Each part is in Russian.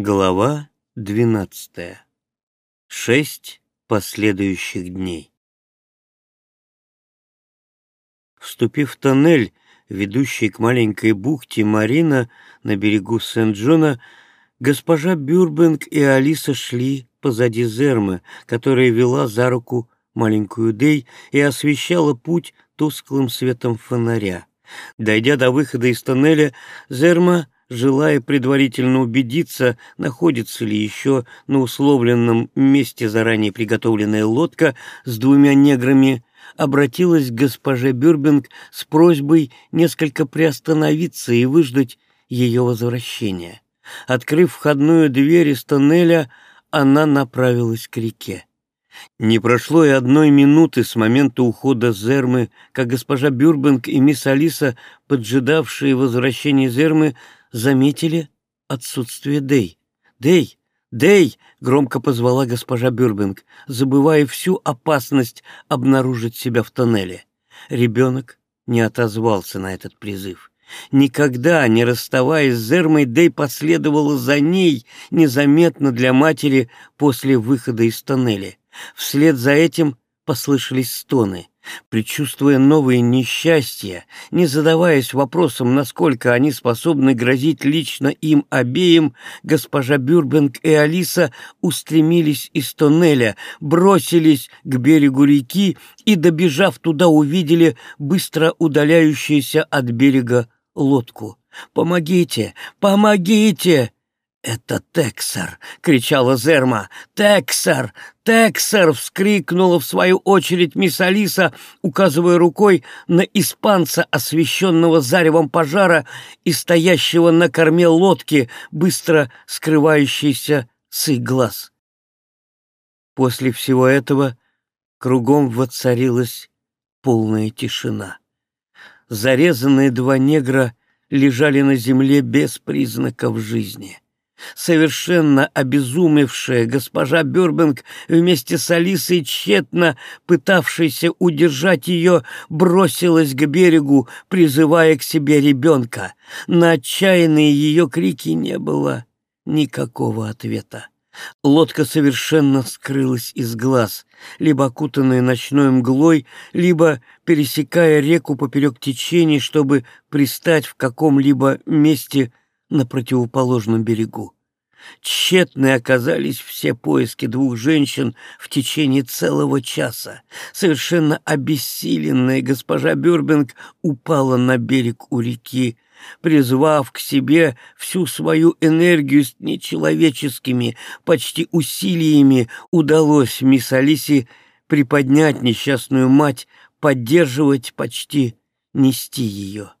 Глава двенадцатая. Шесть последующих дней. Вступив в тоннель, ведущий к маленькой бухте Марина на берегу Сент-Джона, госпожа Бюрбенг и Алиса шли позади Зермы, которая вела за руку маленькую Дей и освещала путь тусклым светом фонаря. Дойдя до выхода из тоннеля, Зерма желая предварительно убедиться, находится ли еще на условленном месте заранее приготовленная лодка с двумя неграми, обратилась к госпоже Бюрбинг с просьбой несколько приостановиться и выждать ее возвращения. Открыв входную дверь из тоннеля, она направилась к реке. Не прошло и одной минуты с момента ухода Зермы, как госпожа Бюрбинг и мисс Алиса, поджидавшие возвращения Зермы, заметили отсутствие Дэй. «Дэй! Дэй!» — громко позвала госпожа Бюрбинг, забывая всю опасность обнаружить себя в тоннеле. Ребенок не отозвался на этот призыв. Никогда, не расставаясь с Зермой, Дэй последовала за ней незаметно для матери после выхода из тоннеля. Вслед за этим послышались стоны. Причувствуя новые несчастья, не задаваясь вопросом, насколько они способны грозить лично им обеим, госпожа Бюрбенг и Алиса устремились из тоннеля, бросились к берегу реки и, добежав туда, увидели быстро удаляющуюся от берега лодку. «Помогите! Помогите!» «Это Тексер!» — кричала Зерма. «Тексер! Тексер!» — вскрикнула в свою очередь мисс Алиса, указывая рукой на испанца, освещенного заревом пожара и стоящего на корме лодки, быстро скрывающийся с их глаз. После всего этого кругом воцарилась полная тишина. Зарезанные два негра лежали на земле без признаков жизни. Совершенно обезумевшая госпожа Бюрбинг вместе с Алисой, тщетно пытавшейся удержать ее, бросилась к берегу, призывая к себе ребенка. На отчаянные ее крики не было никакого ответа. Лодка совершенно скрылась из глаз, либо окутанная ночной мглой, либо пересекая реку поперек течений, чтобы пристать в каком-либо месте на противоположном берегу. Тщетны оказались все поиски двух женщин в течение целого часа. Совершенно обессиленная госпожа Бюрбинг упала на берег у реки, призвав к себе всю свою энергию с нечеловеческими, почти усилиями, удалось мисс Алисе приподнять несчастную мать, поддерживать, почти нести ее.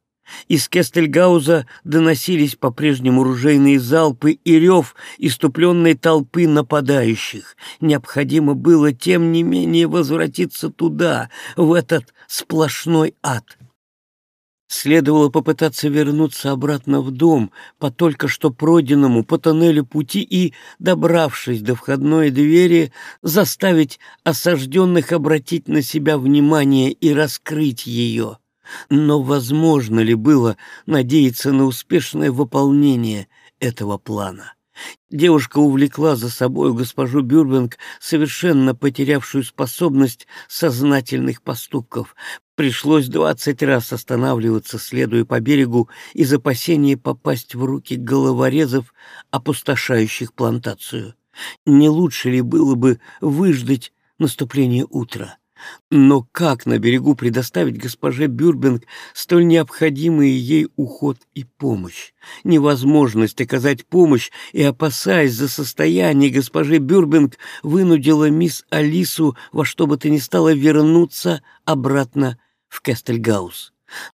Из Кестельгауза доносились по-прежнему ружейные залпы и рев иступленной толпы нападающих. Необходимо было, тем не менее, возвратиться туда, в этот сплошной ад. Следовало попытаться вернуться обратно в дом по только что пройденному по тоннелю пути и, добравшись до входной двери, заставить осажденных обратить на себя внимание и раскрыть ее. Но возможно ли было надеяться на успешное выполнение этого плана? Девушка увлекла за собой госпожу Бюрбинг, совершенно потерявшую способность сознательных поступков. Пришлось двадцать раз останавливаться, следуя по берегу, из опасения попасть в руки головорезов, опустошающих плантацию. Не лучше ли было бы выждать наступление утра? Но как на берегу предоставить госпоже Бюрбинг столь необходимый ей уход и помощь? Невозможность оказать помощь и, опасаясь за состояние госпожи Бюрбинг, вынудила мисс Алису во что бы то ни стало вернуться обратно в Кестельгаус.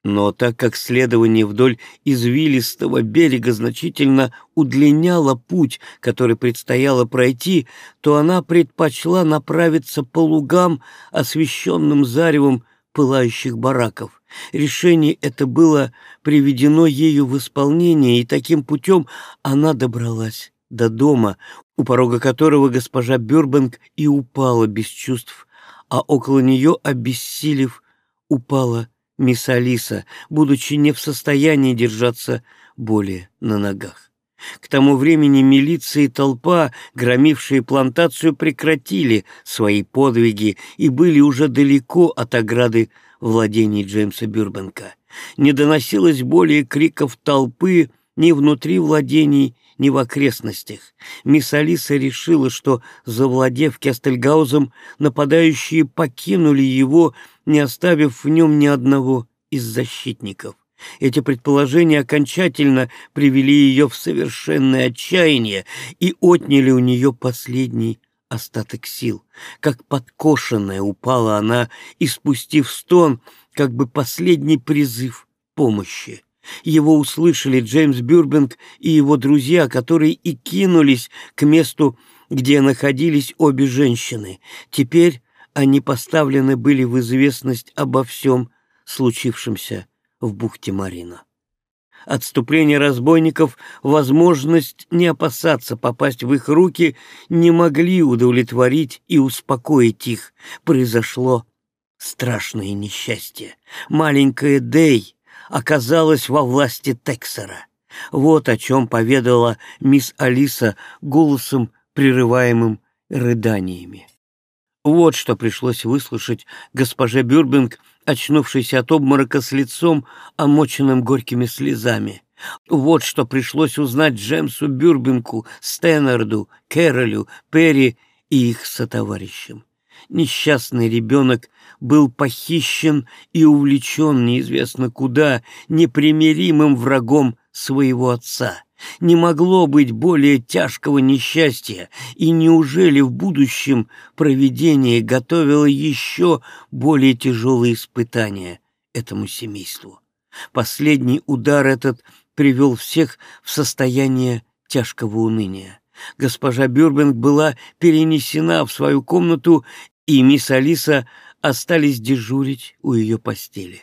Но так как следование вдоль извилистого берега значительно удлиняло путь, который предстояло пройти, то она предпочла направиться по лугам, освещенным заревом пылающих бараков. Решение это было приведено ею в исполнение, и таким путем она добралась до дома, у порога которого госпожа Бюрбанк и упала без чувств, а около нее, обессилев, упала мисс Алиса, будучи не в состоянии держаться более на ногах. К тому времени милиция и толпа, громившие плантацию, прекратили свои подвиги и были уже далеко от ограды владений Джеймса Бюрбенка. Не доносилось более криков толпы ни внутри владений, ни в окрестностях. Мисс Алиса решила, что, завладев Кестельгаузом, нападающие покинули его, не оставив в нем ни одного из защитников. Эти предположения окончательно привели ее в совершенное отчаяние и отняли у нее последний остаток сил. Как подкошенная упала она, испустив стон, как бы последний призыв помощи. Его услышали Джеймс Бюрбинг и его друзья, которые и кинулись к месту, где находились обе женщины. Теперь они поставлены были в известность обо всем случившемся в бухте Марина. Отступление разбойников, возможность не опасаться попасть в их руки не могли удовлетворить и успокоить их. Произошло страшное несчастье. Маленькая Дэй оказалась во власти Тексера. Вот о чем поведала мисс Алиса голосом, прерываемым рыданиями. Вот что пришлось выслушать госпоже Бюрбинг, очнувшейся от обморока с лицом, омоченным горькими слезами. Вот что пришлось узнать Джемсу Бюрбинку, Стэннерду, Кэролю, Перри и их сотоварищам. Несчастный ребенок был похищен и увлечен неизвестно куда непримиримым врагом своего отца. Не могло быть более тяжкого несчастья, и неужели в будущем провидение готовило еще более тяжелые испытания этому семейству? Последний удар этот привел всех в состояние тяжкого уныния. Госпожа Бюрбинг была перенесена в свою комнату, и мисс Алиса остались дежурить у ее постели.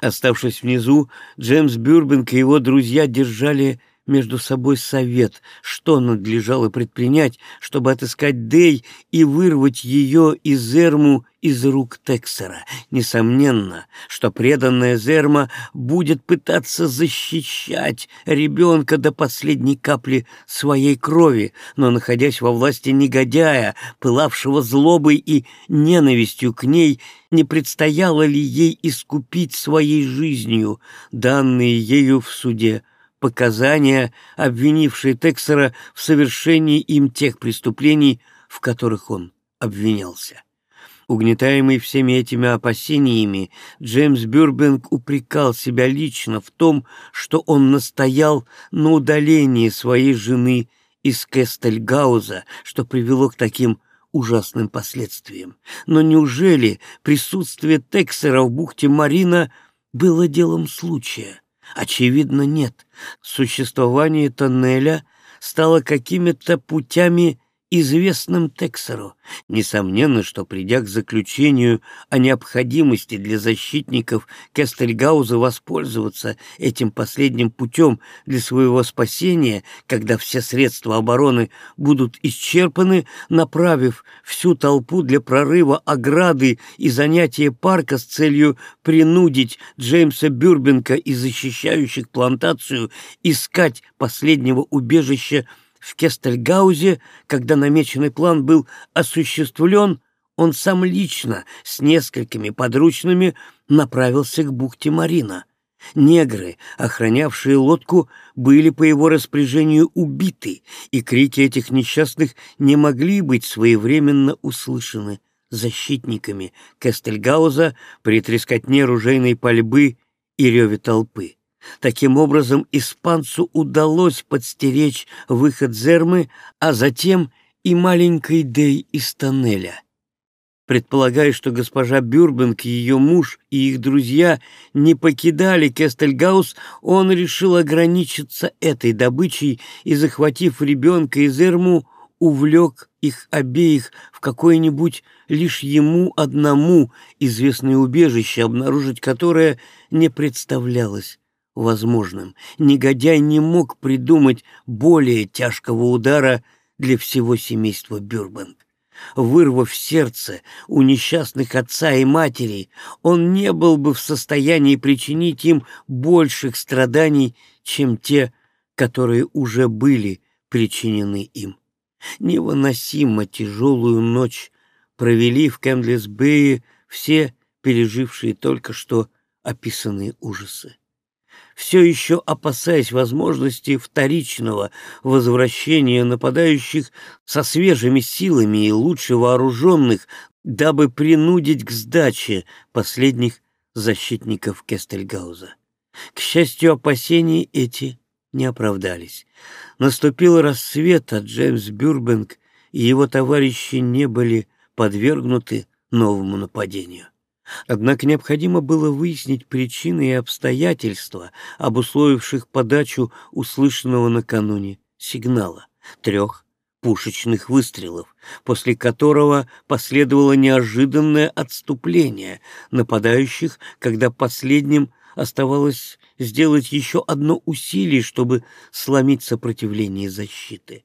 Оставшись внизу, Джеймс Бюрбинг и его друзья держали между собой совет, что надлежало предпринять, чтобы отыскать Дей и вырвать ее из Зерму из рук Тексера. Несомненно, что преданная Зерма будет пытаться защищать ребенка до последней капли своей крови, но, находясь во власти негодяя, пылавшего злобой и ненавистью к ней, не предстояло ли ей искупить своей жизнью, данные ею в суде показания, обвинившие Тексера в совершении им тех преступлений, в которых он обвинялся. Угнетаемый всеми этими опасениями, Джеймс Бюрбенг упрекал себя лично в том, что он настоял на удалении своей жены из Кестельгауза, что привело к таким ужасным последствиям. Но неужели присутствие Тексера в бухте Марина было делом случая? Очевидно, нет. Существование тоннеля стало какими-то путями известным Тексеру. Несомненно, что придя к заключению о необходимости для защитников Кестельгауза воспользоваться этим последним путем для своего спасения, когда все средства обороны будут исчерпаны, направив всю толпу для прорыва ограды и занятия парка с целью принудить Джеймса Бюрбенка и защищающих плантацию искать последнего убежища в Кестельгаузе, когда намеченный план был осуществлен, он сам лично с несколькими подручными направился к бухте Марина. Негры, охранявшие лодку, были по его распоряжению убиты, и крики этих несчастных не могли быть своевременно услышаны защитниками Кестельгауза при трескотне ружейной пальбы и реве толпы. Таким образом, испанцу удалось подстеречь выход Зермы, а затем и маленькой Дей из тоннеля. Предполагая, что госпожа Бюрбенк, ее муж и их друзья не покидали Кестельгаус, он решил ограничиться этой добычей и, захватив ребенка из Эрму, увлек их обеих в какое-нибудь лишь ему одному известное убежище, обнаружить которое не представлялось возможным. Негодяй не мог придумать более тяжкого удара для всего семейства Бюрбанк. Вырвав сердце у несчастных отца и матери, он не был бы в состоянии причинить им больших страданий, чем те, которые уже были причинены им. Невыносимо тяжелую ночь провели в Кэмдлес-Бэе все пережившие только что описанные ужасы. Все еще опасаясь возможности вторичного возвращения нападающих со свежими силами и лучше вооруженных, дабы принудить к сдаче последних защитников Кестельгауза. К счастью, опасения эти не оправдались. Наступил рассвет, а Джеймс Бюрбенг и его товарищи не были подвергнуты новому нападению. Однако необходимо было выяснить причины и обстоятельства, обусловивших подачу услышанного накануне сигнала трех пушечных выстрелов, после которого последовало неожиданное отступление нападающих, когда последним оставалось сделать еще одно усилие, чтобы сломить сопротивление защиты.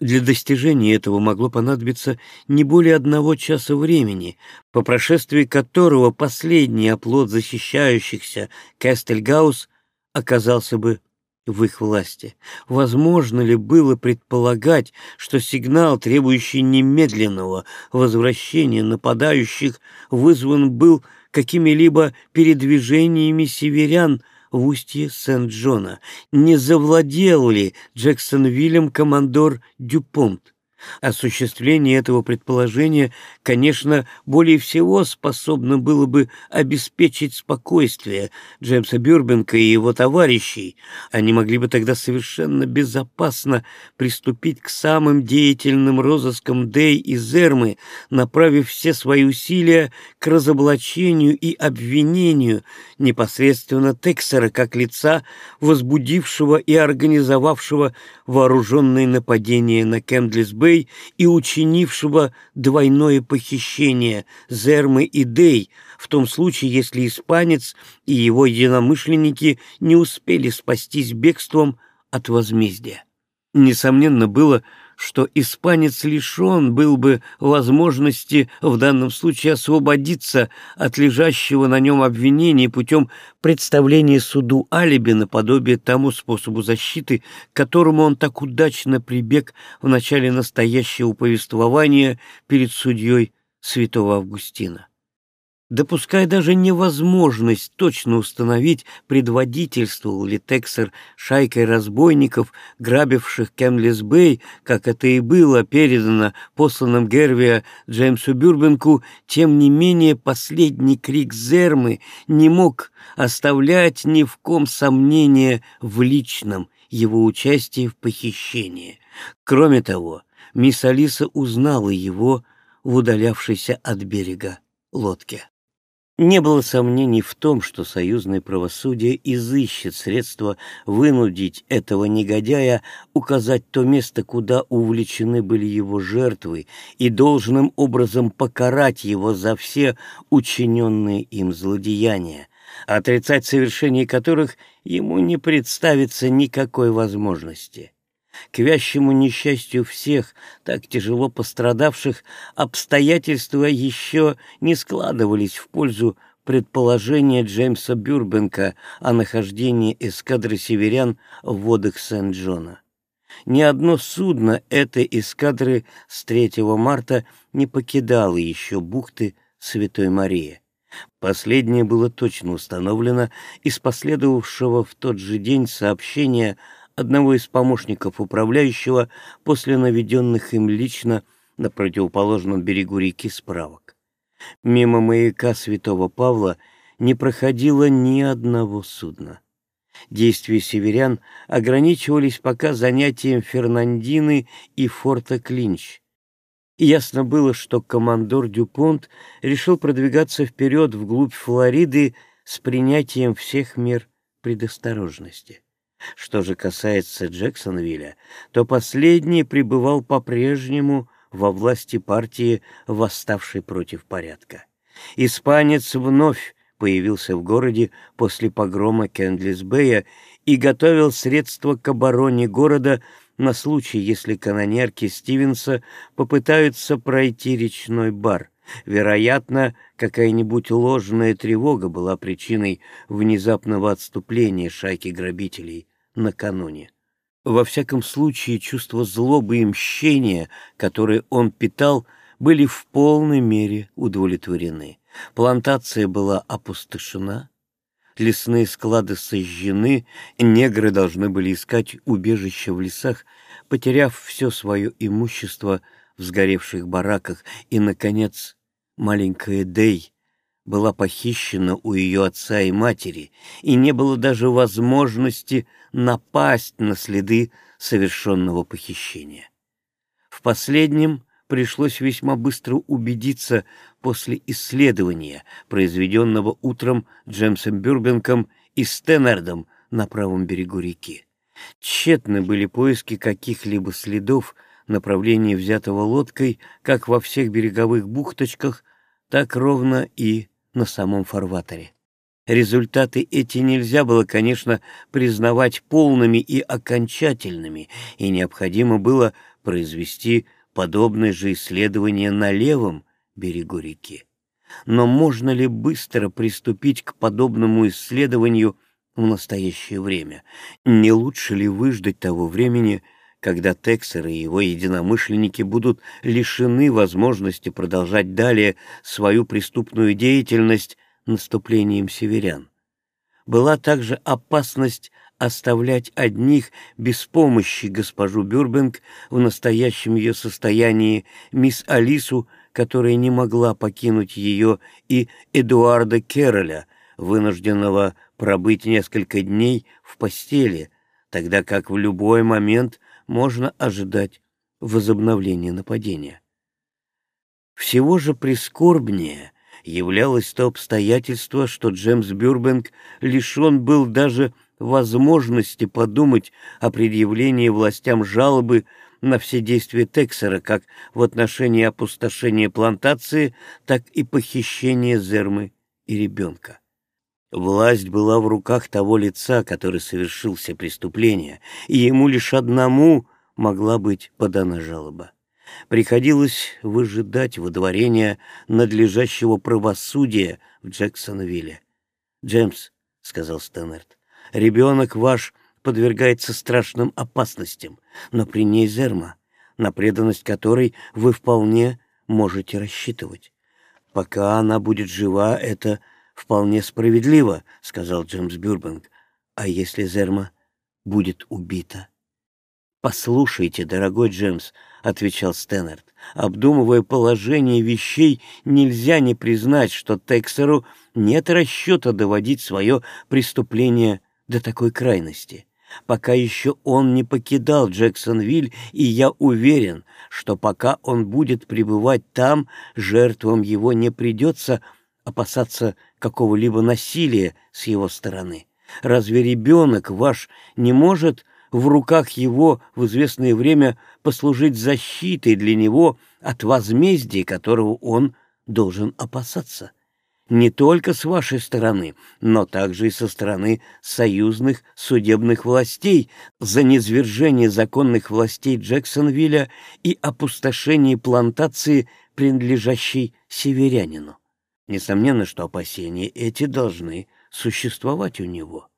Для достижения этого могло понадобиться не более одного часа времени, по прошествии которого последний оплот защищающихся Кастельгаус оказался бы в их власти. Возможно ли было предполагать, что сигнал, требующий немедленного возвращения нападающих, вызван был какими-либо передвижениями северян в устье Сент-Джона? Не завладел ли Джексонвиллем командор Дюпонт? Осуществление этого предположения, конечно, более всего способно было бы обеспечить спокойствие Джеймса Бюрбенка и его товарищей. Они могли бы тогда совершенно безопасно приступить к самым деятельным розыскам Дэй и Зермы, направив все свои усилия к разоблачению и обвинению непосредственно Тексера как лица, возбудившего и организовавшего вооруженные нападения на Кэмдлис-Бэй, и учинившего двойное похищение Зермы и Дэй, в том случае, если испанец и его единомышленники не успели спастись бегством от возмездия. Несомненно было, что испанец лишен был бы возможности в данном случае освободиться от лежащего на нем обвинения путем представления суду алиби наподобие тому способу защиты, к которому он так удачно прибег в начале настоящего повествования перед судьей святого Августина допуская даже невозможность точно установить, предводительствовал ли Тексер шайкой разбойников, грабивших Кемлис-Бэй, как это и было передано посланным Гервия Джеймсу Бюрбенку, тем не менее последний крик Зермы не мог оставлять ни в ком сомнения в личном его участии в похищении. Кроме того, мисс Алиса узнала его в удалявшейся от берега лодке. Не было сомнений в том, что союзное правосудие изыщет средства вынудить этого негодяя указать то место, куда увлечены были его жертвы, и должным образом покарать его за все учиненные им злодеяния, отрицать совершение которых ему не представится никакой возможности. К вящему несчастью всех, так тяжело пострадавших, обстоятельства еще не складывались в пользу предположения Джеймса Бюрбенка о нахождении эскадры северян в водах Сент-Джона. Ни одно судно этой эскадры с 3 марта не покидало еще бухты Святой Марии. Последнее было точно установлено из последовавшего в тот же день сообщения одного из помощников управляющего после наведенных им лично на противоположном берегу реки справок. Мимо маяка святого Павла не проходило ни одного судна. Действия северян ограничивались пока занятием Фернандины и форта Клинч. ясно было, что командор Дюпонт решил продвигаться вперед вглубь Флориды с принятием всех мер предосторожности. Что же касается Джексонвилля, то последний пребывал по-прежнему во власти партии, восставшей против порядка. Испанец вновь появился в городе после погрома Кендлисбея и готовил средства к обороне города на случай, если канонерки Стивенса попытаются пройти речной бар. Вероятно, какая-нибудь ложная тревога была причиной внезапного отступления шайки грабителей накануне. Во всяком случае, чувство злобы и мщения, которое он питал, были в полной мере удовлетворены. Плантация была опустошена, лесные склады сожжены, негры должны были искать убежище в лесах, потеряв все свое имущество в сгоревших бараках, и, наконец, маленькая Дей была похищена у ее отца и матери, и не было даже возможности напасть на следы совершенного похищения. В последнем пришлось весьма быстро убедиться после исследования, произведенного утром Джемсом Бюрбенком и Стэннардом на правом берегу реки. Тщетны были поиски каких-либо следов направления взятого лодкой как во всех береговых бухточках, так ровно и на самом фарватере. Результаты эти нельзя было, конечно, признавать полными и окончательными, и необходимо было произвести подобное же исследование на левом берегу реки. Но можно ли быстро приступить к подобному исследованию в настоящее время? Не лучше ли выждать того времени, когда Тексер и его единомышленники будут лишены возможности продолжать далее свою преступную деятельность наступлением северян? Была также опасность оставлять одних без помощи госпожу Бюрбенг в настоящем ее состоянии, мисс Алису, которая не могла покинуть ее, и Эдуарда Керроля, вынужденного пробыть несколько дней в постели, тогда как в любой момент можно ожидать возобновления нападения. Всего же прискорбнее являлось то обстоятельство, что Джеймс Бюрбенг лишен был даже возможности подумать о предъявлении властям жалобы на все действия Тексера как в отношении опустошения плантации, так и похищения Зермы и ребенка. Власть была в руках того лица, который совершил все преступления, и ему лишь одному могла быть подана жалоба. Приходилось выжидать выдворения надлежащего правосудия в Джексонвилле. «Джеймс», — сказал Стэннерт, — «ребенок ваш подвергается страшным опасностям, но при ней Зерма, на преданность которой вы вполне можете рассчитывать. Пока она будет жива, это вполне справедливо, — сказал Джеймс Бюрбанк. А если Зерма будет убита? «Послушайте, дорогой Джеймс», — отвечал Стэннерт, — «обдумывая положение вещей, нельзя не признать, что Тексеру нет расчета доводить свое преступление до такой крайности. Пока еще он не покидал Джексонвиль, и я уверен, что пока он будет пребывать там, жертвам его не придется опасаться какого-либо насилия с его стороны. Разве ребенок ваш не может в руках его в известное время послужить защитой для него от возмездия, которого он должен опасаться? Не только с вашей стороны, но также и со стороны союзных судебных властей за низвержение законных властей Джексонвилля и опустошение плантации, принадлежащей северянину. Несомненно, что опасения эти должны существовать у него.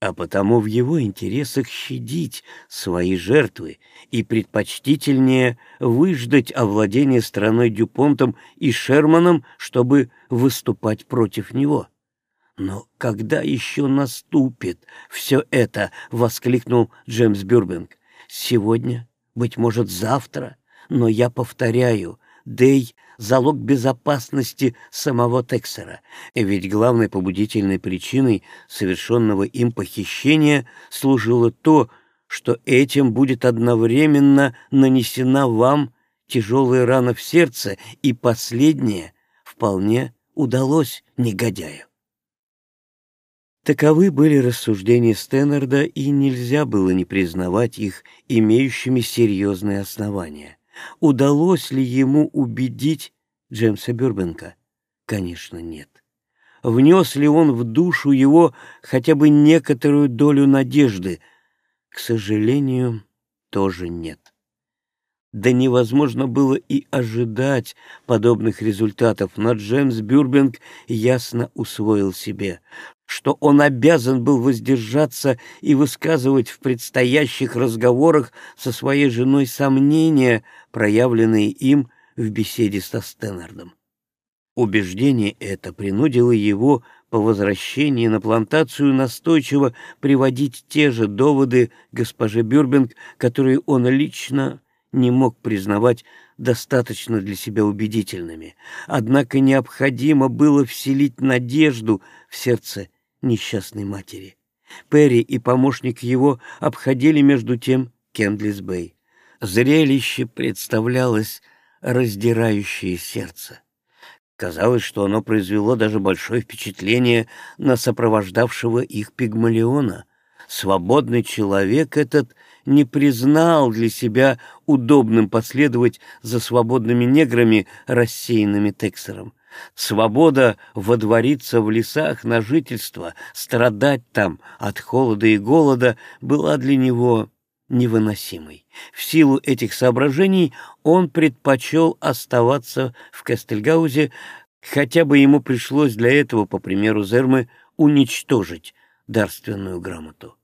А потому в его интересах щадить свои жертвы и предпочтительнее выждать овладение страной Дюпонтом и Шерманом, чтобы выступать против него. «Но когда еще наступит все это?» — воскликнул Джеймс Бюрбинг. «Сегодня, быть может, завтра, но я повторяю, Дэй — залог безопасности самого Тексера, ведь главной побудительной причиной совершенного им похищения служило то, что этим будет одновременно нанесена вам тяжелая рана в сердце, и последнее вполне удалось негодяю. Таковы были рассуждения Стэннерда, и нельзя было не признавать их имеющими серьезные основания. Удалось ли ему убедить Джеймса Бюрбенка? Конечно, нет. Внес ли он в душу его хотя бы некоторую долю надежды? К сожалению, тоже нет. Да невозможно было и ожидать подобных результатов, но Джеймс Бюрбенг ясно усвоил себе, что он обязан был воздержаться и высказывать в предстоящих разговорах со своей женой сомнения, проявленные им в беседе со Стэннардом. Убеждение это принудило его по возвращении на плантацию настойчиво приводить те же доводы госпоже Бюрбенк, которые он лично не мог признавать достаточно для себя убедительными. Однако необходимо было вселить надежду в сердце несчастной матери. Перри и помощник его обходили между тем Кендлис-Бэй. Зрелище представлялось раздирающее сердце. Казалось, что оно произвело даже большое впечатление на сопровождавшего их пигмалиона. Свободный человек этот не признал для себя удобным последовать за свободными неграми, рассеянными Тексером. Свобода водвориться в лесах на жительство, страдать там от холода и голода была для него невыносимой. В силу этих соображений он предпочел оставаться в Кастельгаузе, хотя бы ему пришлось для этого, по примеру Зермы, уничтожить дарственную грамоту.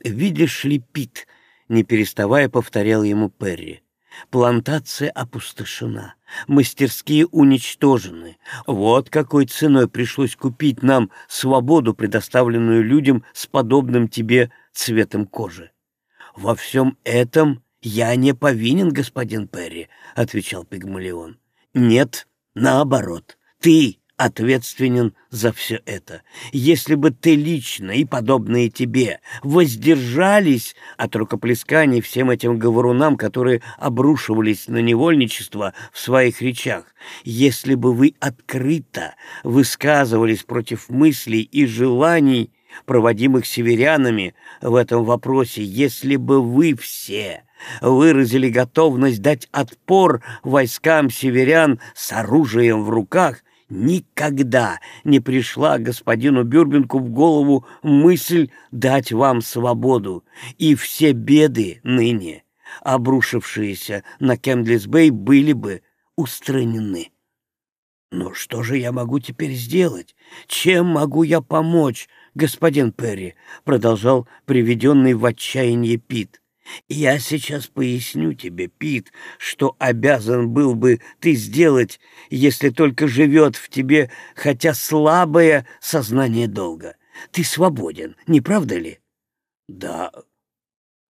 «Видишь ли, Пит», — не переставая повторял ему Перри, Плантация опустошена, мастерские уничтожены. Вот какой ценой пришлось купить нам свободу, предоставленную людям с подобным тебе цветом кожи. Во всем этом я не повинен, господин Перри, — отвечал Пигмалион. Нет, наоборот, ты ответственен за все это. Если бы ты лично и подобные тебе воздержались от рукоплесканий всем этим говорунам, которые обрушивались на невольничество в своих речах, если бы вы открыто высказывались против мыслей и желаний, проводимых северянами в этом вопросе, если бы вы все выразили готовность дать отпор войскам северян с оружием в руках, никогда не пришла господину Бюрбинку в голову мысль дать вам свободу, и все беды ныне, обрушившиеся на Кемдлис-Бэй, были бы устранены. Но что же я могу теперь сделать? Чем могу я помочь, господин Перри? Продолжал приведенный в отчаяние Пит. Я сейчас поясню тебе, Пит, что обязан был бы ты сделать, если только живет в тебе хотя слабое сознание долга. Ты свободен, не правда ли? Да,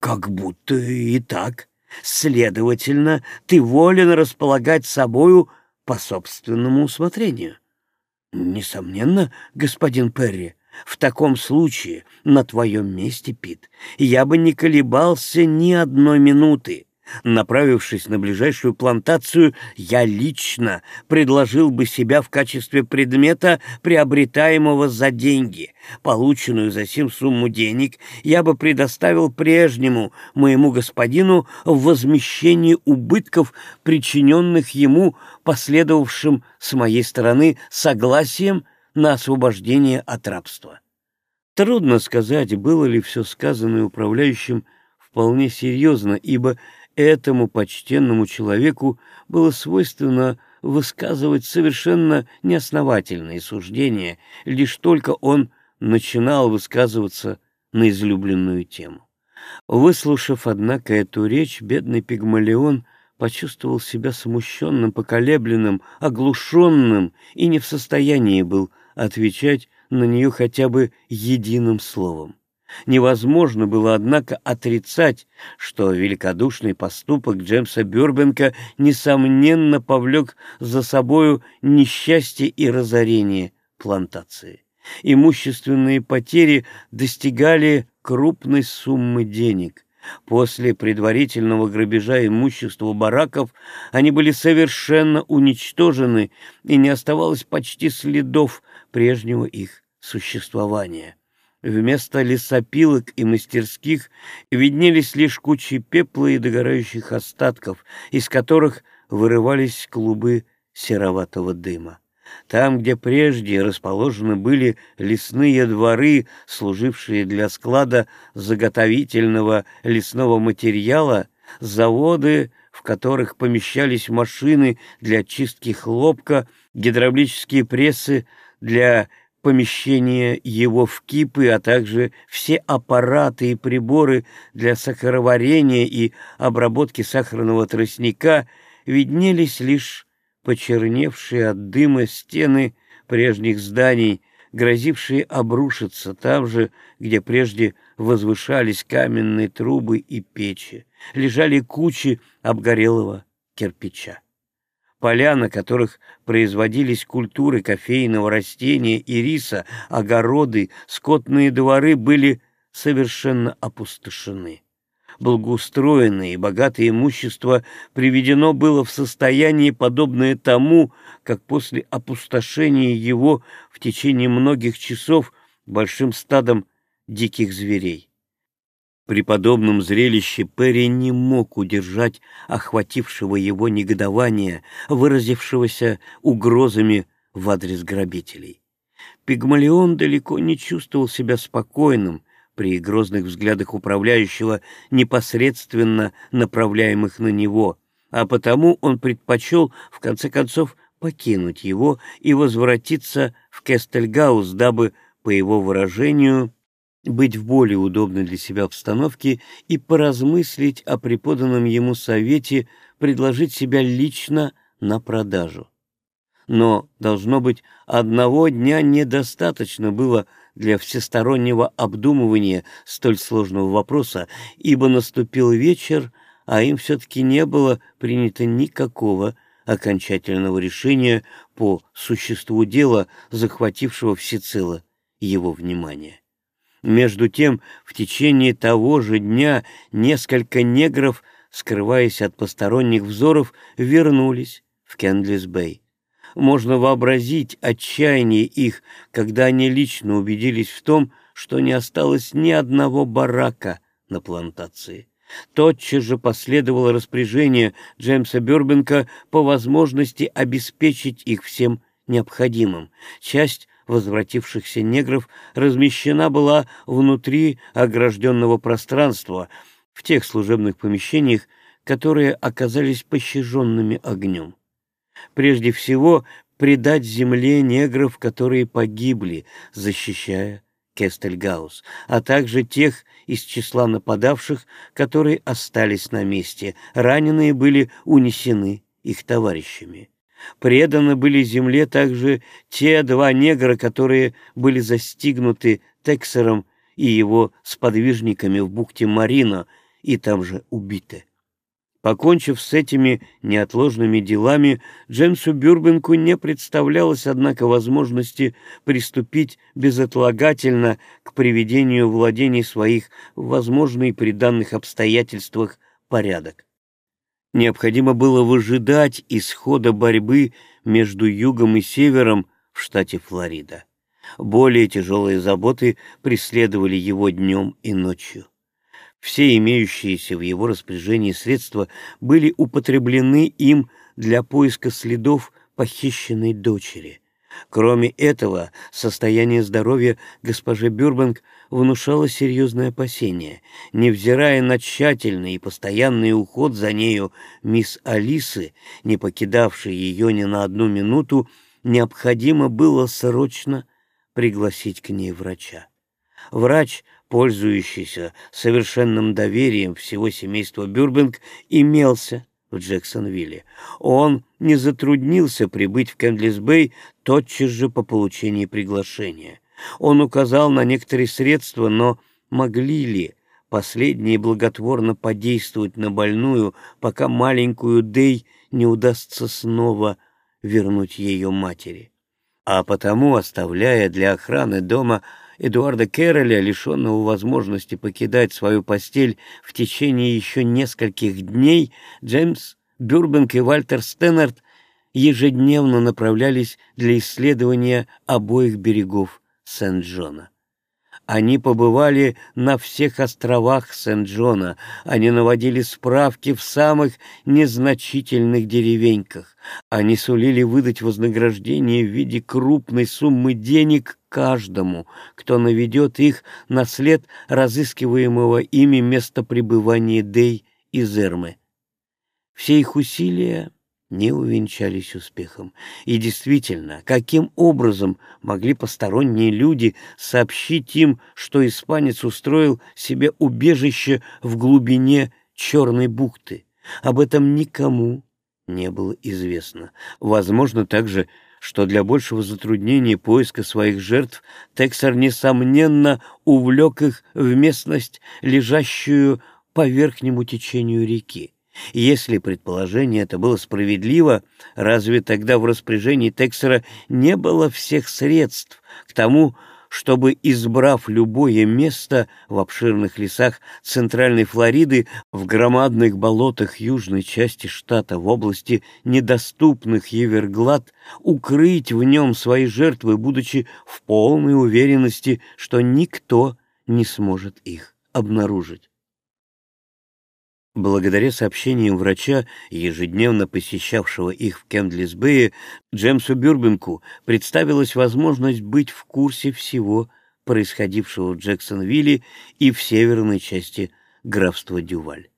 как будто и так. Следовательно, ты волен располагать собою по собственному усмотрению. Несомненно, господин Перри, в таком случае, на твоем месте, Пит, я бы не колебался ни одной минуты. Направившись на ближайшую плантацию, я лично предложил бы себя в качестве предмета, приобретаемого за деньги. Полученную за сим сумму денег я бы предоставил прежнему моему господину в возмещении убытков, причиненных ему последовавшим с моей стороны согласием на освобождение от рабства. Трудно сказать, было ли все сказанное управляющим вполне серьезно, ибо этому почтенному человеку было свойственно высказывать совершенно неосновательные суждения, лишь только он начинал высказываться на излюбленную тему. Выслушав, однако, эту речь, бедный Пигмалион почувствовал себя смущенным, поколебленным, оглушенным и не в состоянии был отвечать на нее хотя бы единым словом. Невозможно было, однако, отрицать, что великодушный поступок Джеймса Бёрбенка несомненно повлек за собою несчастье и разорение плантации. Имущественные потери достигали крупной суммы денег. После предварительного грабежа имущества бараков они были совершенно уничтожены, и не оставалось почти следов прежнего их существования. Вместо лесопилок и мастерских виднелись лишь кучи пепла и догорающих остатков, из которых вырывались клубы сероватого дыма. Там, где прежде расположены были лесные дворы, служившие для склада заготовительного лесного материала, заводы, в которых помещались машины для очистки хлопка, гидравлические прессы для помещение его в кипы, а также все аппараты и приборы для сахароварения и обработки сахарного тростника виднелись лишь почерневшие от дыма стены прежних зданий, грозившие обрушиться там же, где прежде возвышались каменные трубы и печи, лежали кучи обгорелого кирпича поля, на которых производились культуры кофейного растения и риса, огороды, скотные дворы были совершенно опустошены. Благоустроенное и богатое имущество приведено было в состояние, подобное тому, как после опустошения его в течение многих часов большим стадом диких зверей. При подобном зрелище Перри не мог удержать охватившего его негодования, выразившегося угрозами в адрес грабителей. Пигмалион далеко не чувствовал себя спокойным при грозных взглядах управляющего, непосредственно направляемых на него, а потому он предпочел, в конце концов, покинуть его и возвратиться в Кестельгаус, дабы, по его выражению, быть в более удобной для себя обстановке и поразмыслить о преподанном ему совете предложить себя лично на продажу. Но, должно быть, одного дня недостаточно было для всестороннего обдумывания столь сложного вопроса, ибо наступил вечер, а им все-таки не было принято никакого окончательного решения по существу дела, захватившего всецело его внимание. Между тем, в течение того же дня несколько негров, скрываясь от посторонних взоров, вернулись в Кендлис-Бэй. Можно вообразить отчаяние их, когда они лично убедились в том, что не осталось ни одного барака на плантации. Тотчас же последовало распоряжение Джеймса Бюрбенка по возможности обеспечить их всем необходимым. Часть возвратившихся негров размещена была внутри огражденного пространства, в тех служебных помещениях, которые оказались пощаженными огнем. Прежде всего, предать земле негров, которые погибли, защищая Кестельгаус, а также тех из числа нападавших, которые остались на месте. Раненые были унесены их товарищами. Преданы были земле также те два негра, которые были застигнуты Тексером и его сподвижниками в бухте Марино и там же убиты. Покончив с этими неотложными делами, Джеймсу Бюрбенку не представлялось, однако, возможности приступить безотлагательно к приведению владений своих в возможный при данных обстоятельствах порядок. Необходимо было выжидать исхода борьбы между югом и севером в штате Флорида. Более тяжелые заботы преследовали его днем и ночью. Все имеющиеся в его распоряжении средства были употреблены им для поиска следов похищенной дочери. Кроме этого, состояние здоровья госпожи Бюрбанк внушало серьезное опасение. Невзирая на тщательный и постоянный уход за нею мисс Алисы, не покидавшей ее ни на одну минуту, необходимо было срочно пригласить к ней врача. Врач, пользующийся совершенным доверием всего семейства Бюрбенк, имелся в Джексонвилле. Он не затруднился прибыть в Кендлис-Бэй тотчас же по получении приглашения. Он указал на некоторые средства, но могли ли последние благотворно подействовать на больную, пока маленькую Дей не удастся снова вернуть ее матери? А потому, оставляя для охраны дома Эдуарда Кэрролля, лишенного возможности покидать свою постель в течение еще нескольких дней, Джеймс Бюрбенк и Вальтер Стэннерт ежедневно направлялись для исследования обоих берегов Сент-Джона. Они побывали на всех островах Сент-Джона, они наводили справки в самых незначительных деревеньках. Они сулили выдать вознаграждение в виде крупной суммы денег каждому, кто наведет их на след разыскиваемого ими места пребывания Дей и Зермы. Все их усилия не увенчались успехом. И действительно, каким образом могли посторонние люди сообщить им, что испанец устроил себе убежище в глубине Черной бухты? Об этом никому не было известно. Возможно также, что для большего затруднения поиска своих жертв Тексер, несомненно, увлек их в местность, лежащую по верхнему течению реки. Если предположение это было справедливо, разве тогда в распоряжении Тексера не было всех средств к тому, чтобы, избрав любое место в обширных лесах Центральной Флориды, в громадных болотах южной части штата, в области недоступных Еверглад, укрыть в нем свои жертвы, будучи в полной уверенности, что никто не сможет их обнаружить. Благодаря сообщениям врача, ежедневно посещавшего их в Кендлисбее, Джемсу Бюрбенку представилась возможность быть в курсе всего происходившего в Джексонвилле и в северной части графства Дюваль.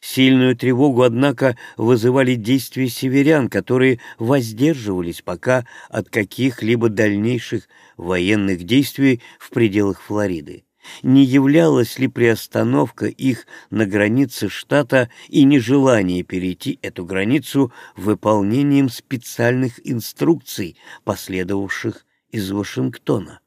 Сильную тревогу, однако, вызывали действия северян, которые воздерживались пока от каких-либо дальнейших военных действий в пределах Флориды не являлась ли приостановка их на границе штата и нежелание перейти эту границу выполнением специальных инструкций, последовавших из Вашингтона.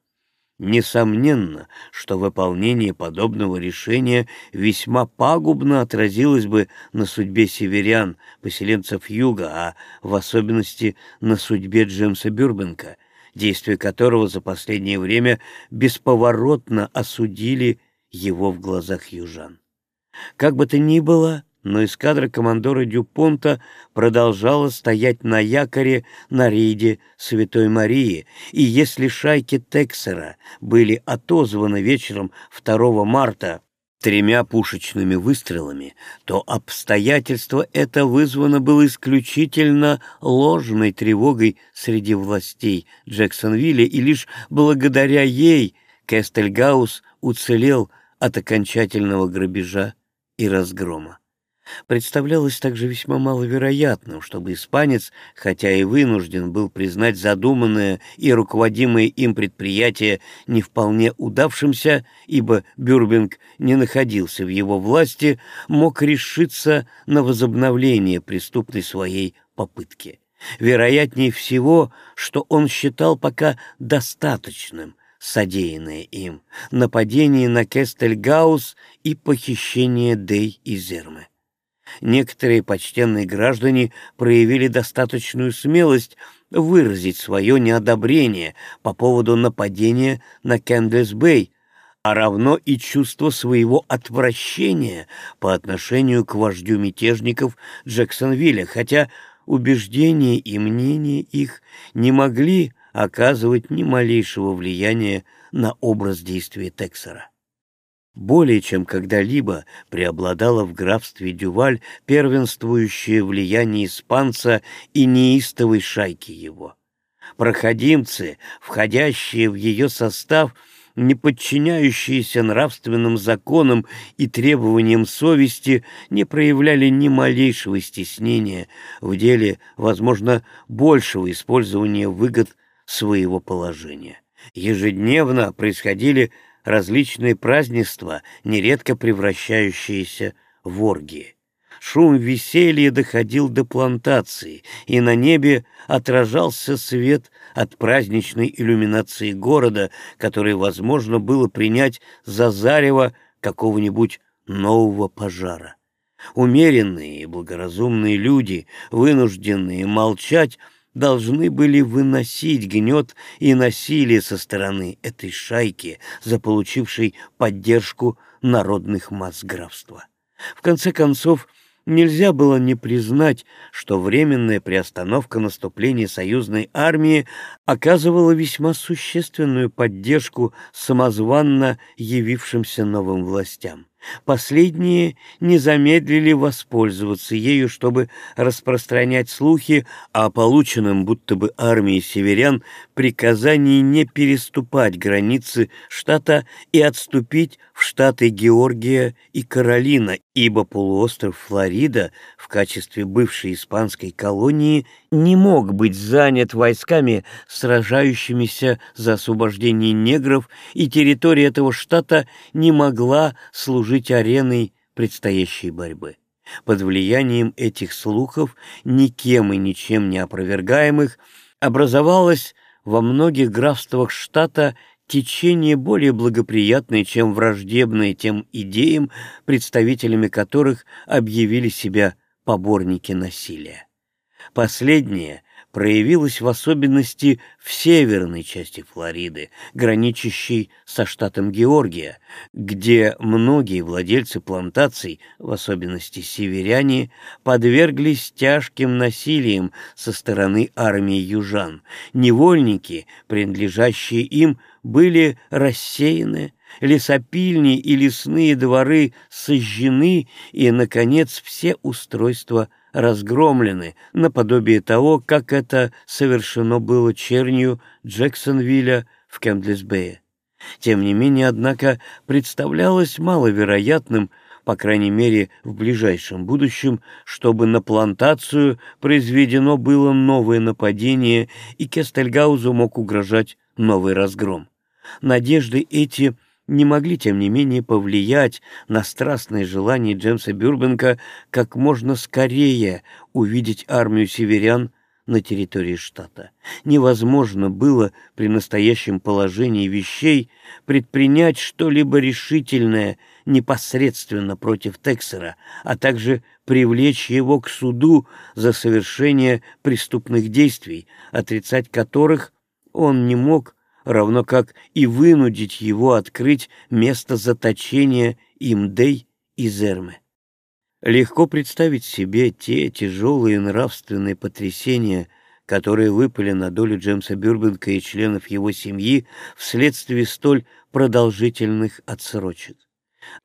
Несомненно, что выполнение подобного решения весьма пагубно отразилось бы на судьбе северян, поселенцев Юга, а в особенности на судьбе Джемса Бюрбенка, действия которого за последнее время бесповоротно осудили его в глазах южан. Как бы то ни было, но эскадра командора Дюпонта продолжала стоять на якоре на рейде Святой Марии, и если шайки Тексера были отозваны вечером 2 марта тремя пушечными выстрелами, то обстоятельство это вызвано было исключительно ложной тревогой среди властей Джексонвилля, и лишь благодаря ей Кестельгаус уцелел от окончательного грабежа и разгрома. Представлялось также весьма маловероятным, чтобы испанец, хотя и вынужден был признать задуманное и руководимое им предприятие не вполне удавшимся, ибо Бюрбинг не находился в его власти, мог решиться на возобновление преступной своей попытки. Вероятнее всего, что он считал пока достаточным содеянное им нападение на Кестельгаус и похищение Дей и Зермы некоторые почтенные граждане проявили достаточную смелость выразить свое неодобрение по поводу нападения на Кендлес-Бэй, а равно и чувство своего отвращения по отношению к вождю мятежников Джексонвилля, хотя убеждения и мнения их не могли оказывать ни малейшего влияния на образ действия Тексера. Более чем когда-либо преобладало в графстве Дюваль первенствующее влияние испанца и неистовой шайки его. Проходимцы, входящие в ее состав, не подчиняющиеся нравственным законам и требованиям совести, не проявляли ни малейшего стеснения в деле, возможно, большего использования выгод своего положения. Ежедневно происходили различные празднества, нередко превращающиеся в оргии. Шум веселья доходил до плантации, и на небе отражался свет от праздничной иллюминации города, который возможно было принять за зарево какого-нибудь нового пожара. Умеренные и благоразумные люди, вынужденные молчать, должны были выносить гнет и насилие со стороны этой шайки, заполучившей поддержку народных масс графства. В конце концов, нельзя было не признать, что временная приостановка наступления союзной армии оказывала весьма существенную поддержку самозванно явившимся новым властям. Последние не замедлили воспользоваться ею, чтобы распространять слухи о полученном будто бы армии северян приказании не переступать границы штата и отступить в штаты Георгия и Каролина, ибо полуостров Флорида в качестве бывшей испанской колонии не мог быть занят войсками, сражающимися за освобождение негров, и территория этого штата не могла служить ареной предстоящей борьбы. Под влиянием этих слухов, никем и ничем не опровергаемых, образовалась во многих графствах штата течение более благоприятное, чем враждебное тем идеям, представителями которых объявили себя поборники насилия. Последнее проявилось в особенности в северной части Флориды, граничащей со штатом Георгия, где многие владельцы плантаций, в особенности северяне, подверглись тяжким насилиям со стороны армии южан. Невольники, принадлежащие им, были рассеяны, лесопильни и лесные дворы сожжены, и, наконец, все устройства разгромлены, наподобие того, как это совершено было чернью Джексонвилля в Кэмдлисбее. Тем не менее, однако, представлялось маловероятным, по крайней мере, в ближайшем будущем, чтобы на плантацию произведено было новое нападение, и Кестельгаузу мог угрожать новый разгром. Надежды эти не могли, тем не менее, повлиять на страстное желание Джеймса Бюрбенка как можно скорее увидеть армию северян на территории штата. Невозможно было при настоящем положении вещей предпринять что-либо решительное непосредственно против Тексера, а также привлечь его к суду за совершение преступных действий, отрицать которых он не мог равно как и вынудить его открыть место заточения Имдей и Зермы. Легко представить себе те тяжелые нравственные потрясения, которые выпали на долю Джеймса Бюрбенка и членов его семьи вследствие столь продолжительных отсрочек.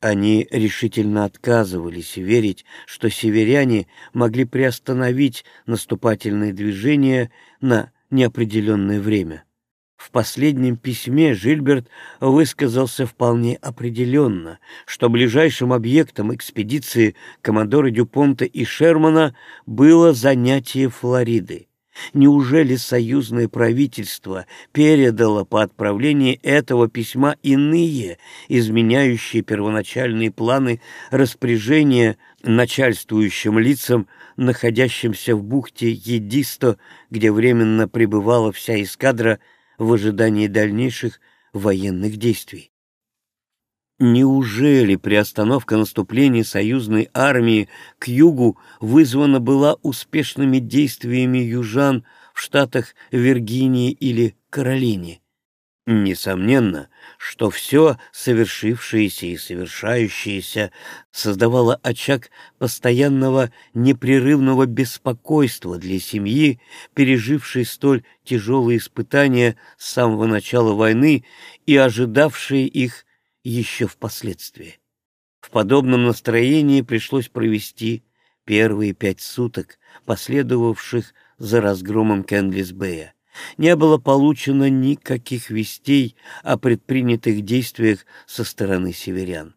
Они решительно отказывались верить, что северяне могли приостановить наступательные движения на неопределенное время. В последнем письме Жильберт высказался вполне определенно, что ближайшим объектом экспедиции командора Дюпонта и Шермана было занятие Флориды. Неужели союзное правительство передало по отправлении этого письма иные, изменяющие первоначальные планы распоряжения начальствующим лицам, находящимся в бухте Едисто, где временно пребывала вся эскадра в ожидании дальнейших военных действий. Неужели приостановка наступления союзной армии к югу вызвана была успешными действиями южан в штатах Виргинии или Каролине? Несомненно, что все совершившееся и совершающееся создавало очаг постоянного непрерывного беспокойства для семьи, пережившей столь тяжелые испытания с самого начала войны и ожидавшей их еще впоследствии. В подобном настроении пришлось провести первые пять суток, последовавших за разгромом Кендлисбея не было получено никаких вестей о предпринятых действиях со стороны северян.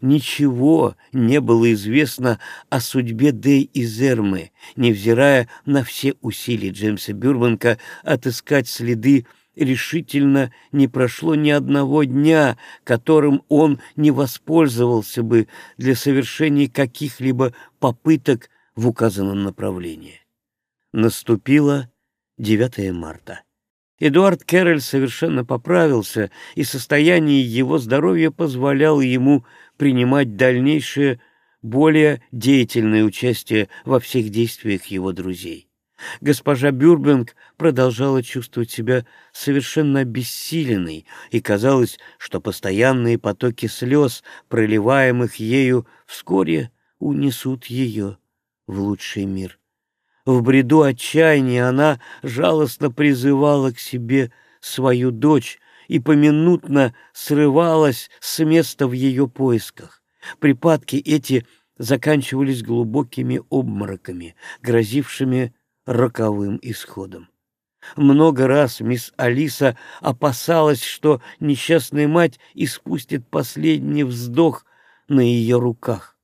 Ничего не было известно о судьбе Дэй и Зермы, невзирая на все усилия Джеймса Бюрбанка отыскать следы решительно не прошло ни одного дня, которым он не воспользовался бы для совершения каких-либо попыток в указанном направлении. Наступило 9 марта. Эдуард Керрель совершенно поправился, и состояние его здоровья позволяло ему принимать дальнейшее, более деятельное участие во всех действиях его друзей. Госпожа Бюрбенг продолжала чувствовать себя совершенно обессиленной, и казалось, что постоянные потоки слез, проливаемых ею, вскоре унесут ее в лучший мир. В бреду отчаяния она жалостно призывала к себе свою дочь и поминутно срывалась с места в ее поисках. Припадки эти заканчивались глубокими обмороками, грозившими роковым исходом. Много раз мисс Алиса опасалась, что несчастная мать испустит последний вздох на ее руках.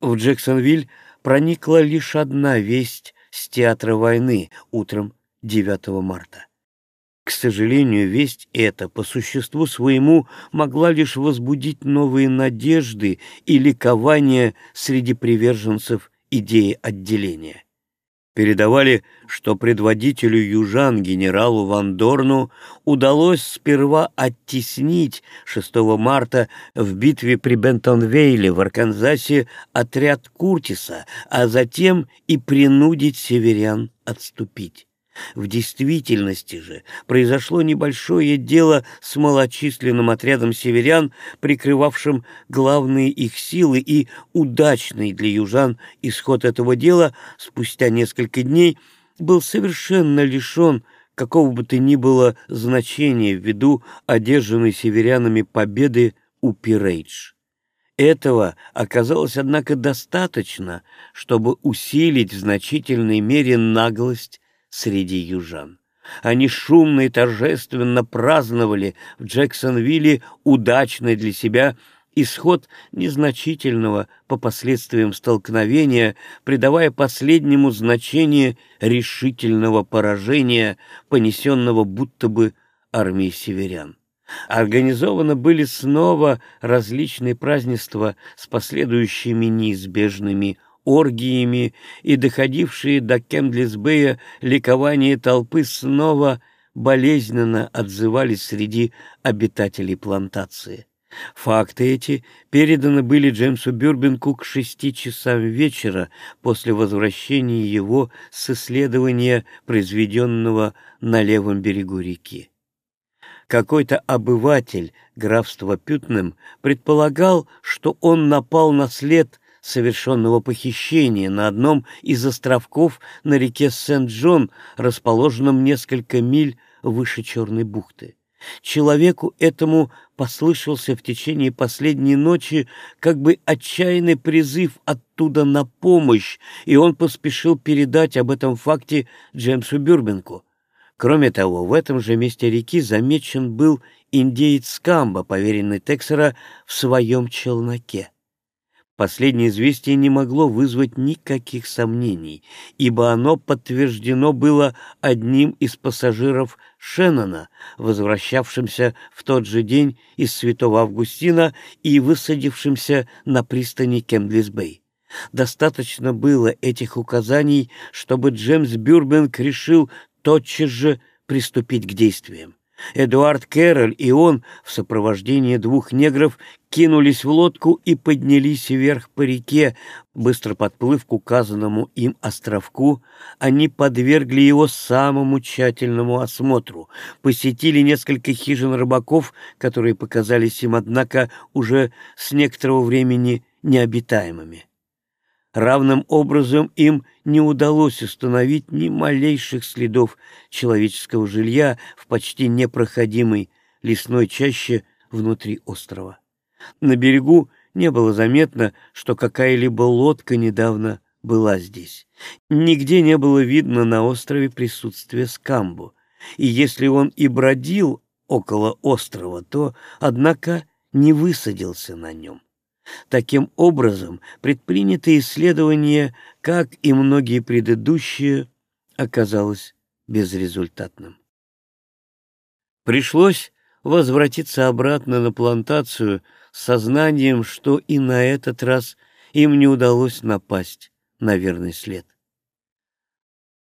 В Джексонвиль проникла лишь одна весть с театра войны утром 9 марта. К сожалению, весть эта по существу своему могла лишь возбудить новые надежды и ликование среди приверженцев идеи отделения. Передавали, что предводителю южан генералу Ван Дорну удалось сперва оттеснить 6 марта в битве при Бентонвейле в Арканзасе отряд Куртиса, а затем и принудить северян отступить. В действительности же произошло небольшое дело с малочисленным отрядом северян, прикрывавшим главные их силы, и удачный для южан исход этого дела спустя несколько дней был совершенно лишен какого бы то ни было значения ввиду одержанной северянами победы у Пирейдж. Этого оказалось, однако, достаточно, чтобы усилить в значительной мере наглость среди южан. Они шумно и торжественно праздновали в Джексонвилле удачный для себя исход незначительного по последствиям столкновения, придавая последнему значение решительного поражения, понесенного будто бы армией северян. Организованы были снова различные празднества с последующими неизбежными оргиями и доходившие до Кемдлисбея ликование толпы снова болезненно отзывались среди обитателей плантации. Факты эти переданы были Джеймсу Бюрбенку к шести часам вечера после возвращения его с исследования, произведенного на левом берегу реки. Какой-то обыватель графства Пютнем предполагал, что он напал на след совершенного похищения на одном из островков на реке Сент-Джон, расположенном несколько миль выше Черной бухты. Человеку этому послышался в течение последней ночи как бы отчаянный призыв оттуда на помощь, и он поспешил передать об этом факте Джеймсу Бюрбенку. Кроме того, в этом же месте реки замечен был индеец Камба, поверенный Тексера, в своем челноке. Последнее известие не могло вызвать никаких сомнений, ибо оно подтверждено было одним из пассажиров Шеннона, возвращавшимся в тот же день из Святого Августина и высадившимся на пристани Кемблис-Бэй. Достаточно было этих указаний, чтобы Джеймс Бюрбенг решил тотчас же приступить к действиям. Эдуард Кэрроль и он в сопровождении двух негров кинулись в лодку и поднялись вверх по реке. Быстро подплыв к указанному им островку, они подвергли его самому тщательному осмотру, посетили несколько хижин рыбаков, которые показались им, однако, уже с некоторого времени необитаемыми. Равным образом им не удалось установить ни малейших следов человеческого жилья в почти непроходимой лесной чаще внутри острова. На берегу не было заметно, что какая-либо лодка недавно была здесь. Нигде не было видно на острове присутствия скамбу, и если он и бродил около острова, то, однако, не высадился на нем. Таким образом, предпринятое исследование, как и многие предыдущие, оказалось безрезультатным. Пришлось возвратиться обратно на плантацию с сознанием, что и на этот раз им не удалось напасть на верный след.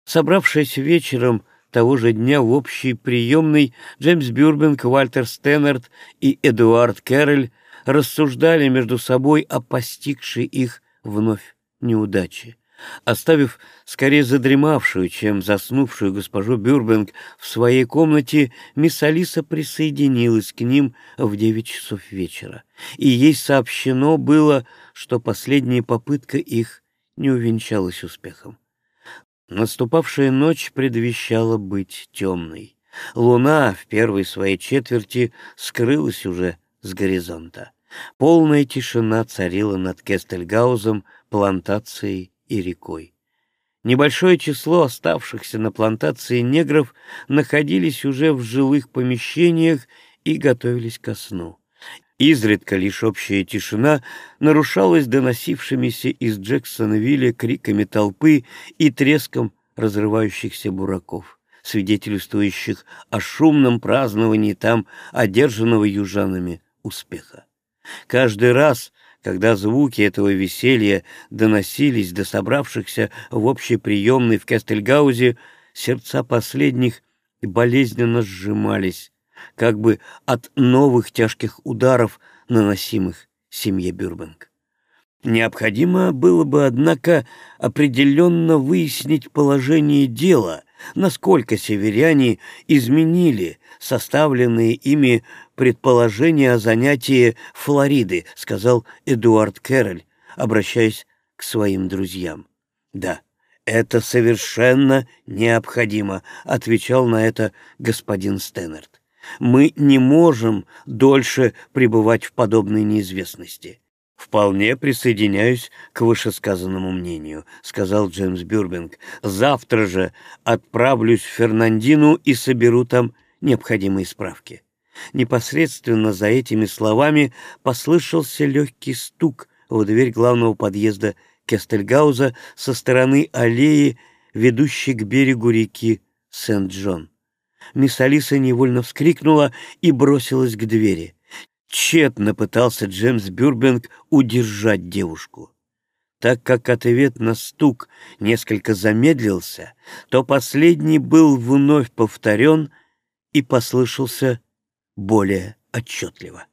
Собравшись вечером того же дня в общей приемной, Джеймс Бюрбинг, Вальтер Стэннерд и Эдуард Кэрроль рассуждали между собой о постигшей их вновь неудаче. Оставив скорее задремавшую, чем заснувшую госпожу Бюрбенг в своей комнате, мисс Алиса присоединилась к ним в девять часов вечера, и ей сообщено было, что последняя попытка их не увенчалась успехом. Наступавшая ночь предвещала быть темной. Луна в первой своей четверти скрылась уже с горизонта. Полная тишина царила над Кестельгаузом, плантацией и рекой. Небольшое число оставшихся на плантации негров находились уже в жилых помещениях и готовились ко сну. Изредка лишь общая тишина нарушалась доносившимися из Джексонвилля криками толпы и треском разрывающихся бураков, свидетельствующих о шумном праздновании там одержанного южанами успеха. Каждый раз, когда звуки этого веселья доносились до собравшихся в общей приемной в Кестельгаузе, сердца последних болезненно сжимались, как бы от новых тяжких ударов, наносимых семье Бюрбанг. Необходимо было бы, однако, определенно выяснить положение дела, насколько северяне изменили составленные ими предположения о занятии Флориды, сказал Эдуард Кэрроль, обращаясь к своим друзьям. Да, это совершенно необходимо, отвечал на это господин Стэннерт. Мы не можем дольше пребывать в подобной неизвестности. «Вполне присоединяюсь к вышесказанному мнению», — сказал Джеймс Бюрбинг. «Завтра же отправлюсь в Фернандину и соберу там необходимые справки». Непосредственно за этими словами послышался легкий стук в дверь главного подъезда Кестельгауза со стороны аллеи, ведущей к берегу реки Сент-Джон. Мисс Алиса невольно вскрикнула и бросилась к двери. Тщетно пытался Джеймс Бюрбенг удержать девушку. Так как ответ на стук несколько замедлился, то последний был вновь повторен и послышался более отчетливо.